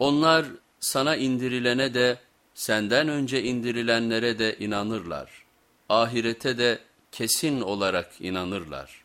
Onlar sana indirilene de senden önce indirilenlere de inanırlar. Ahirete de kesin olarak inanırlar.